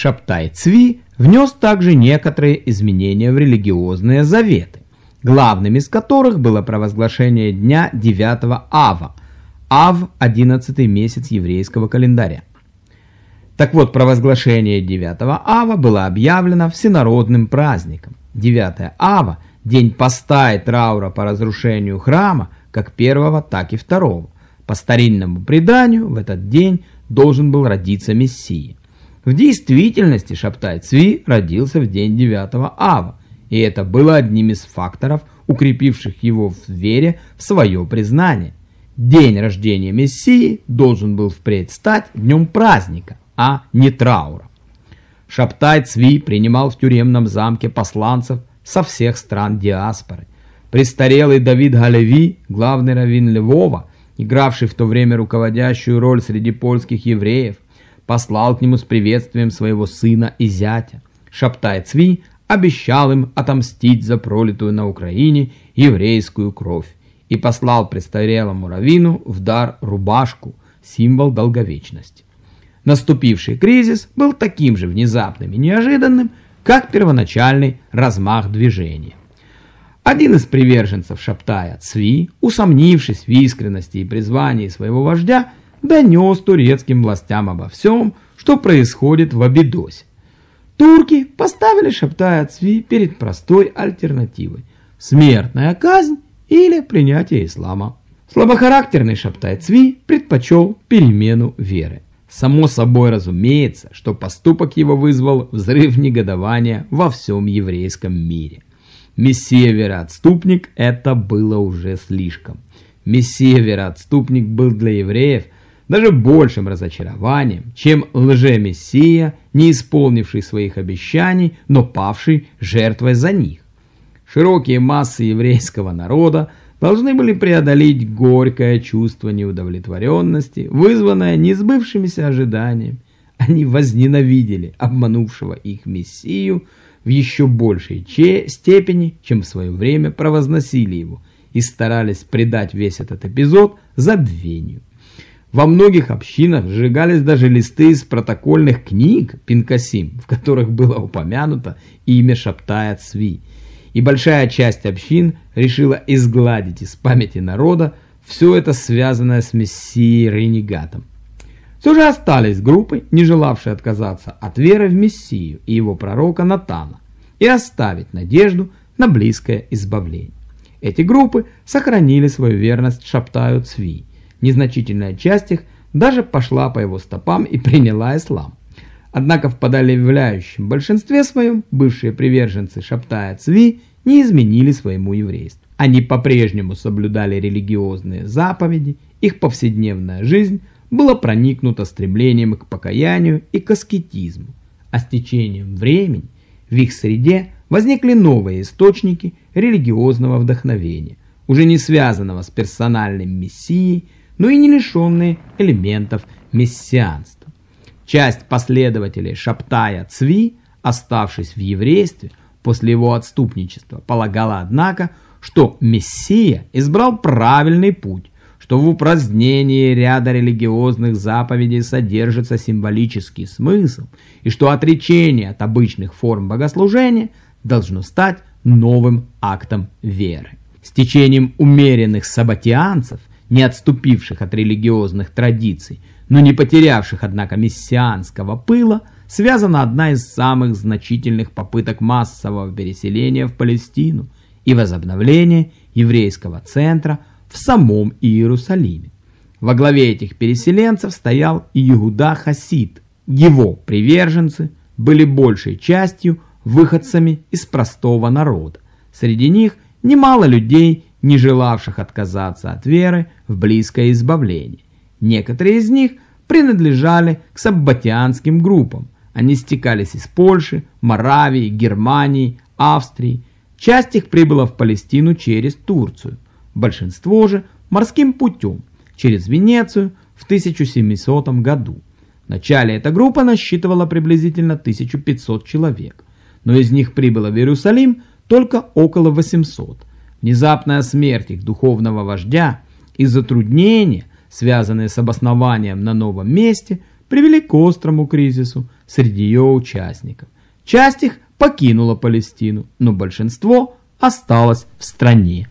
Шаптай Цви внес также некоторые изменения в религиозные заветы, главным из которых было провозглашение дня 9 Ава, Ав – 11 месяц еврейского календаря. Так вот, провозглашение 9 Ава было объявлено всенародным праздником. 9 Ава – день поста и траура по разрушению храма, как первого, так и второго. По старинному преданию, в этот день должен был родиться Мессия. В действительности Шаптай Цви родился в день 9 Ава, и это было одним из факторов, укрепивших его в вере в свое признание. День рождения Мессии должен был впредь стать днем праздника, а не траура. Шаптай Цви принимал в тюремном замке посланцев со всех стран диаспоры. Престарелый Давид Галеви, главный раввин Львова, игравший в то время руководящую роль среди польских евреев, послал к нему с приветствием своего сына и зятя. Шаптай Цви обещал им отомстить за пролитую на Украине еврейскую кровь и послал престарелому раввину в дар рубашку, символ долговечности. Наступивший кризис был таким же внезапным и неожиданным, как первоначальный размах движения. Один из приверженцев Шаптая, Цви, усомнившись в искренности и призвании своего вождя, донес турецким властям обо всем, что происходит в Абидосе. Турки поставили Шаптая Цви перед простой альтернативой – смертная казнь или принятие ислама. Слабохарактерный Шаптай Цви предпочел перемену веры. Само собой разумеется, что поступок его вызвал взрыв негодования во всем еврейском мире. Мессия-вероотступник – это было уже слишком. Мессия-вероотступник был для евреев – даже большим разочарованием, чем лже-мессия, не исполнивший своих обещаний, но павший жертвой за них. Широкие массы еврейского народа должны были преодолеть горькое чувство неудовлетворенности, вызванное несбывшимися ожиданиями. Они возненавидели обманувшего их Мессию в еще большей степени, чем в свое время провозносили его, и старались придать весь этот эпизод забвению. Во многих общинах сжигались даже листы из протокольных книг Пинкасим, в которых было упомянуто имя Шаптая Цви. И большая часть общин решила изгладить из памяти народа все это связанное с Мессией Ренегатом. Все же остались группы, не желавшие отказаться от веры в Мессию и его пророка Натана и оставить надежду на близкое избавление. Эти группы сохранили свою верность Шаптаю Цви Незначительная часть их даже пошла по его стопам и приняла ислам. Однако в подавляющем большинстве своем бывшие приверженцы Шаптая Цви не изменили своему еврейству. Они по-прежнему соблюдали религиозные заповеди, их повседневная жизнь была проникнута стремлением к покаянию и к аскетизму. А с течением времени в их среде возникли новые источники религиозного вдохновения, уже не связанного с персональным мессией, но и не лишенные элементов мессианства. Часть последователей Шаптая Цви, оставшись в еврействе после его отступничества, полагала, однако, что Мессия избрал правильный путь, что в упразднении ряда религиозных заповедей содержится символический смысл, и что отречение от обычных форм богослужения должно стать новым актом веры. С течением умеренных сабатианцев не отступивших от религиозных традиций, но не потерявших, однако, мессианского пыла, связана одна из самых значительных попыток массового переселения в Палестину и возобновления еврейского центра в самом Иерусалиме. Во главе этих переселенцев стоял Иуда Хасид. Его приверженцы были большей частью выходцами из простого народа. Среди них немало людей не желавших отказаться от веры в близкое избавление. Некоторые из них принадлежали к саббатианским группам. Они стекались из Польши, Моравии, Германии, Австрии. Часть их прибыла в Палестину через Турцию. Большинство же морским путем, через Венецию в 1700 году. Вначале эта группа насчитывала приблизительно 1500 человек, но из них прибыло в Иерусалим только около 800. Внезапная смерть их духовного вождя и затруднения, связанные с обоснованием на новом месте, привели к острому кризису, среди ее участников. Часть их покинула Палестину, но большинство осталось в стране.